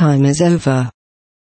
time is over.